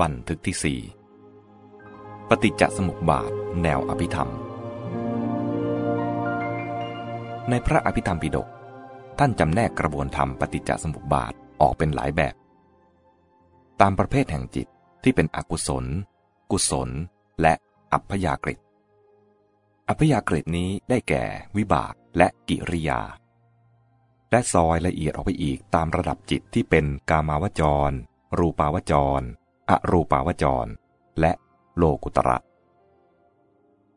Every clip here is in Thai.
บันทึกที่สี่ปฏิจจสมุปบาท แนวอภิธรรม ในพระอภิธรรมปิฎกท่านจำแนกกระบวนธรรมปฏิจจสมุปบาทออกเป็นหลายแบบ ตามประเภทแห่งจิตที่เป็นอกุศล กุศล และอัพยากฤิอัพยากฤินี้ได้แก่วิบากและกิริยา และซอยละเอียดออกไปอีกตามระดับจิตที่เป็นกามาวจร รูปาวจร อรูปาวจร และโลกุตระ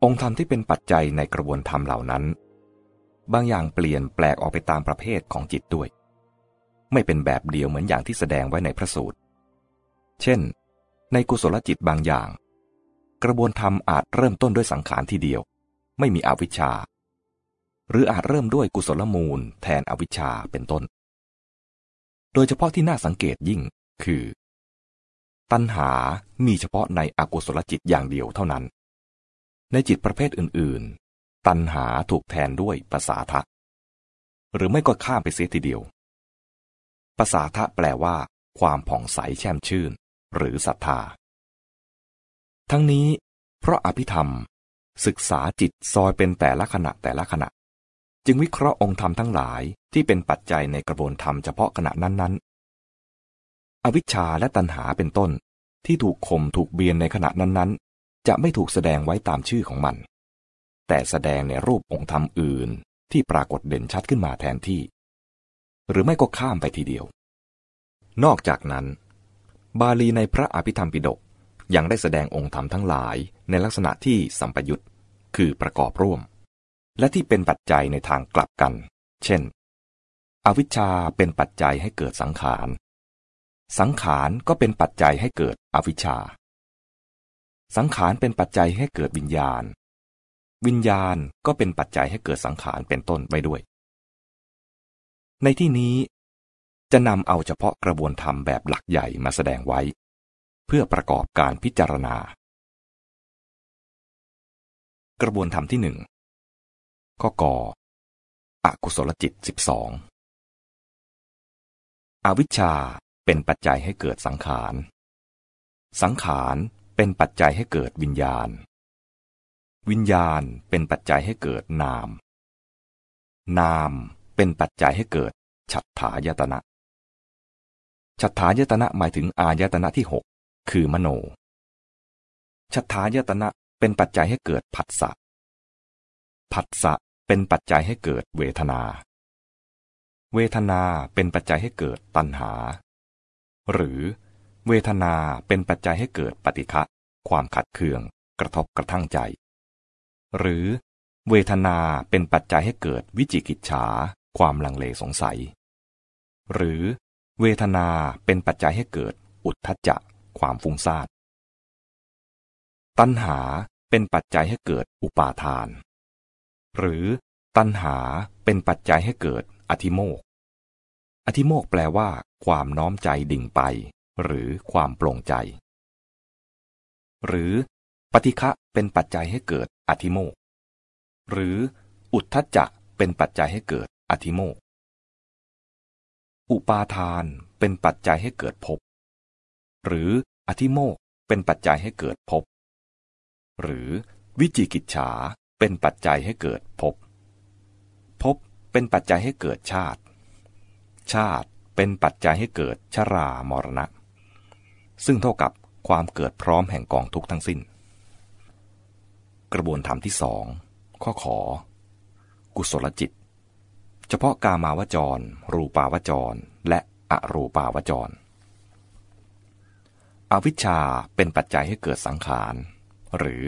องค์ธรรมที่เป็นปัจจัยในกระบวนธรรมเหล่านั้น บางอย่างเปลี่ยนแปลกออกไปตามประเภทของจิตด้วย ไม่เป็นแบบเดียวเหมือนอย่างที่แสดงไว้ในพระสูตร เช่น ในกุศลจิตบางอย่าง กระบวนธรรมอาจเริ่มต้นด้วยสังขารทีเดียว ไม่มีอวิชชา หรืออาจเริ่มด้วยกุศลมูล แทนอวิชชาเป็นต้น โดยเฉพาะที่น่าสังเกตยิ่งคือ ตัณหามีเฉพาะในอกุศลจิตอย่างเดียวเท่านั้น ในจิตประเภทอื่น ๆ ตัณหาถูกแทนด้วยภาษาทะ หรือไม่ก็ข้ามไปเสียทีเดียวภาษาทะแปลว่า ความผ่องใสแช่มชื่น หรือศรัทธา ทั้งนี้ เพราะอภิธรรม ศึกษาจิตซอยเป็นแต่ละขณะแต่ละขณะ จึงวิเคราะห์องค์ธรรมทั้งหลายที่เป็นปัจจัยในกระบวนธรรมเฉพาะขณะนั้นๆ วิชชาและตัณหาเป็นต้น ที่ถูกข่มถูกเบียนในขณะนั้นๆ จะไม่ถูกแสดงไว้ตามชื่อของมัน แต่แสดงในรูปองค์ธรรมอื่นที่ปรากฏเด่นชัดขึ้นมาแทนที่ หรือไม่ก็ข้ามไปทีเดียว นอกจากนั้น บาลีในพระอภิธรรมปิฎกยังได้แสดงองค์ธรรมทั้งหลายในลักษณะที่สัมปยุตคือประกอบร่วม และที่เป็นปัจจัยในทางกลับกัน เช่น อวิชชาเป็นปัจจัยให้เกิดสังขาร สังขารก็เป็นปัจจัยให้เกิดอวิชชา สังขารเป็นปัจจัยให้เกิดวิญญาณ วิญญาณก็เป็นปัจจัยให้เกิดสังขารเป็นต้นไว้ด้วย ในที่นี้จะนำเอาเฉพาะกระบวนธรรมแบบหลักใหญ่มาแสดงไว้ เพื่อประกอบการพิจารณา กระบวนธรรมที่หนึ่งข้อกอกุศลจิตสิบสองอวิชชา เป็นปัจจัยให้เกิดสังขาร สังขารเป็นปัจจัยให้เกิดวิญญาณ วิญญาณเป็นปัจจัยให้เกิดนาม นามเป็นปัจจัยให้เกิดฉัตถายตนะฉัตถายตนะหมายถึงอายตนะที่หกคือมโนฉัตถายตนะเป็นปัจจัยให้เกิดผัสสะ ผัสสะเป็นปัจจัยให้เกิดเวทนา เวทนาเป็นปัจจัยให้เกิดตัณหา หรือเวทนาเป็นปัจจัยให้เกิดปฏิฆะความขัดเคือง กระทบกระทั่งใจ หรือเวทนาเป็นปัจจัยให้เกิดวิจิกิจฉา ความลังเลสงสัย หรือเวทนาเป็นปัจจัยให้เกิดอุทธัจจะ ความฟุ้งซ่าน ตัณหาเป็นปัจจัยให้เกิดอุปาทาน หรือตัณหาเป็นปัจจัยให้เกิดอธิโมก อธิโมกแปลว่า ความน้อมใจดิ่งไป หรือความปลงใจ หรือ ปฏิฆะเป็นปัจจัยให้เกิดอธิโมก หรือ อุทธัจจะเป็นปัจจัยให้เกิดอธิโมก อุปาทานเป็นปัจจัยให้เกิดภพ หรืออธิโมกเป็นปัจจัยให้เกิดภพ หรือวิจิกิจฉาเป็นปัจจัยให้เกิดภพ ภพเป็นปัจจัยให้เกิดชาติ ชาติเป็นปัจจัยให้เกิดชรามรณะ ซึ่งเท่ากับความเกิดพร้อมแห่งกองทุกทั้งสิ้น กระบวนธรรมที่สองข้อขอ กุศลจิต เฉพาะกามาวจร รูปาวจร และอรูปาวจร อวิชชาเป็นปัจจัยให้เกิดสังขาร หรือ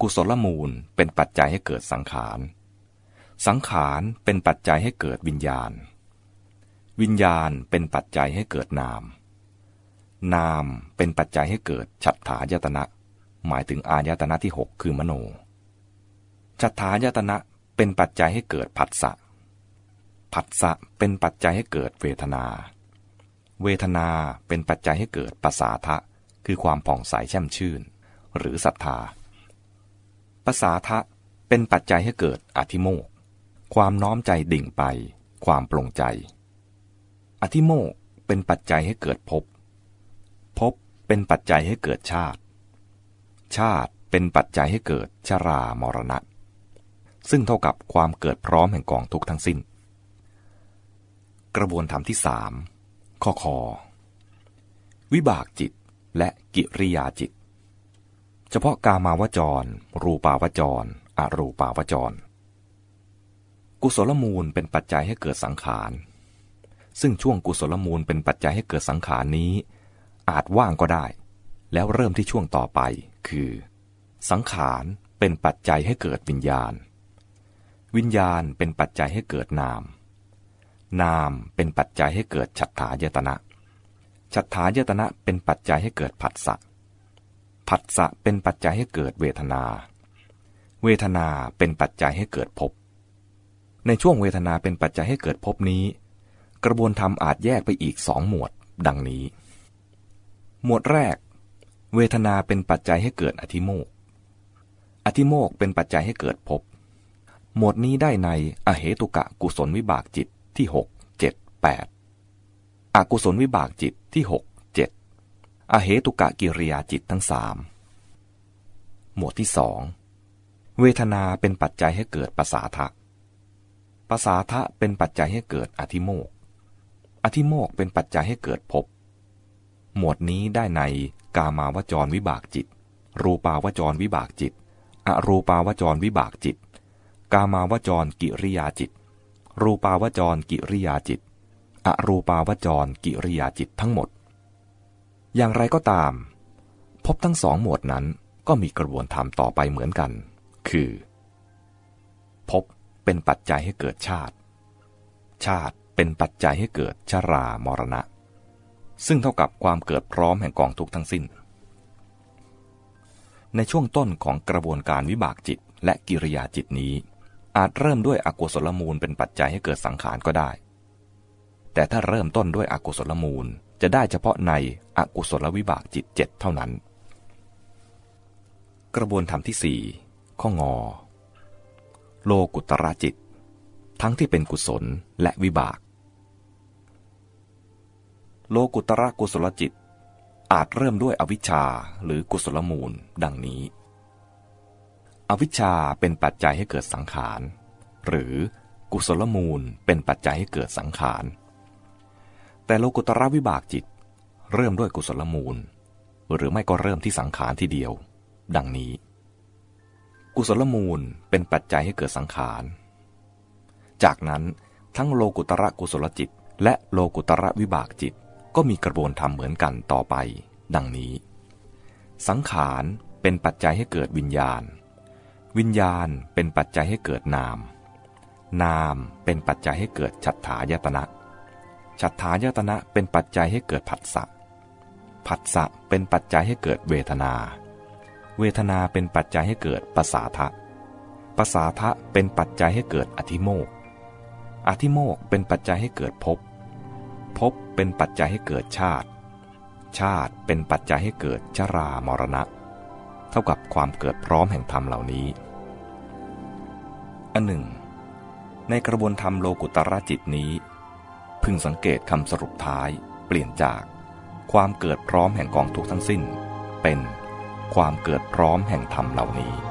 กุศลมูลเป็นปัจจัยให้เกิดสังขาร สังขารเป็นปัจจัยให้เกิดวิญญาณ วิญญาณเป็นปัจจัยให้เกิดนาม นามเป็นปัจจัยให้เกิดฉัตถายตนะ หมายถึงอายตนะที่หกคือมโนฉัตถายตนะเป็นปัจจัยให้เกิดผัสสะ ผัสสะเป็นปัจจัยให้เกิดเวทนา เวทนาเป็นปัจจัยให้เกิดปัสสาทะ คือความผ่องใสแช่มชื่น หรือศรัทธาปัสสาทะเป็นปัจจัยให้เกิดอธิโมก ความน้อมใจดิ่งไป ความปลงใจ อธิโมกเป็นปัจจัยให้เกิดภพภพเป็นปัจจัยให้เกิดชาติ ชาติเป็นปัจจัยให้เกิดชรามรณะ ซึ่งเท่ากับความเกิดพร้อมแห่งกองทุกทั้งสิ้น กระบวนธรรมที่สามข้อคอวิบากจิตและกิริยาจิต เฉพาะกามาวจร รูปาวจร อรูปาวจร กุศลมูลเป็นปัจจัยให้เกิดสังขาร ซึ่งช่วงกุศลมูลเป็นปัจจัยให้เกิดสังขารนี้ อาจว่างก็ได้ แล้วเริ่มที่ช่วงต่อไป คือ สังขารเป็นปัจจัยให้เกิดวิญญาณ วิญญาณเป็นปัจจัยให้เกิดนาม นามเป็นปัจจัยให้เกิดฉัตถายตนะฉัตถายตนะเป็นปัจจัยให้เกิดผัสสะผัสสะเป็นปัจจัยให้เกิดเวทนา เวทนาเป็นปัจจัยให้เกิดภพในช่วงเวทนาเป็นปัจจัยให้เกิดภพนี้ กระบวนธรรมอาจแยกไปอีกสองหมวด ดังนี้ หมวดแรก เวทนาเป็นปัจจัยให้เกิดอธิโมก อธิโมกเป็นปัจจัยให้เกิดภพ หมวดนี้ได้ในอเหตุกะกุศลวิบากจิตที่หกเจ็ดแปดอกุศลวิบากจิตที่หกเจ็ดอเหตุกะกิริยาจิตทั้งสามหมวดที่สองเวทนาเป็นปัจจัยให้เกิดภาษาทะภาษาทะเป็นปัจจัยให้เกิดอธิโมก อธิโมกเป็นปัจจัยให้เกิดภพ หมวดนี้ได้ในกามาวจรวิบากจิต รูปาวจรวิบากจิต อรูปาวจรวิบากจิต กามาวจรกิริยาจิต รูปาวจรกิริยาจิต อรูปาวจรกิริยาจิตทั้งหมด อย่างไรก็ตาม พบทั้งสองหมวดนั้นก็มีกระบวนธรรมต่อไปเหมือนกัน คือพบเป็นปัจจัยให้เกิดชาติ ชาติ เป็นปัจจัยให้เกิดชรามรณะ ซึ่งเท่ากับความเกิดพร้อมแห่งกองทุกทั้งสิ้น ในช่วงต้นของกระบวนการวิบากจิตและกิริยาจิตนี้ อาจเริ่มด้วยอกุศลมูลเป็นปัจจัยให้เกิดสังขารก็ได้ แต่ถ้าเริ่มต้นด้วยอกุศลมูลจะได้เฉพาะในอกุศลวิบากจิตเจ็ดเท่านั้น กระบวนธรรมที่สี่ข้องอ โลกุตระจิต ทั้งที่เป็นกุศลและวิบาก โลกุตระกุศลจิต อาจเริ่มด้วยอวิชชาหรือกุศลมูล ดังนี้ อวิชชาเป็นปัจจัยให้เกิดสังขาร หรือกุศลมูลเป็นปัจจัยให้เกิดสังขาร แต่โลกุตระวิบากจิต เริ่มด้วยกุศลมูล หรือไม่ก็เริ่มที่สังขารทีเดียว ดังนี้ กุศลมูลเป็นปัจจัยให้เกิดสังขาร จากนั้นทั้งโลกุตระกุศลจิต และโลกุตระวิบากจิต ก็มีกระบวนธรรมเหมือนกันต่อไป ดังนี้ สังขารเป็นปัจจัยให้เกิดวิญญาณ วิญญาณเป็นปัจจัยให้เกิดนาม นามเป็นปัจจัยให้เกิดฉัตถายตนะฉัตถายตนะเป็นปัจจัยให้เกิดผัสสะผัสสะเป็นปัจจัยให้เกิดเวทนา เวทนาเป็นปัจจัยให้เกิดภาษาทะภาษาทะเป็นปัจจัยให้เกิดอธิโมก อธิโมกเป็นปัจจัยให้เกิดภพ ภพเป็นปัจจัยให้เกิดชาติ ชาติเป็นปัจจัยให้เกิดชรามรณะ เท่ากับความเกิดพร้อมแห่งธรรมเหล่านี้ อันหนึ่ง ในกระบวนธรรมโลกุตระจิตนี้ พึงสังเกตคำสรุปท้ายเปลี่ยนจากความเกิดพร้อมแห่งกองทุกทั้งสิ้น เป็นความเกิดพร้อมแห่งธรรมเหล่านี้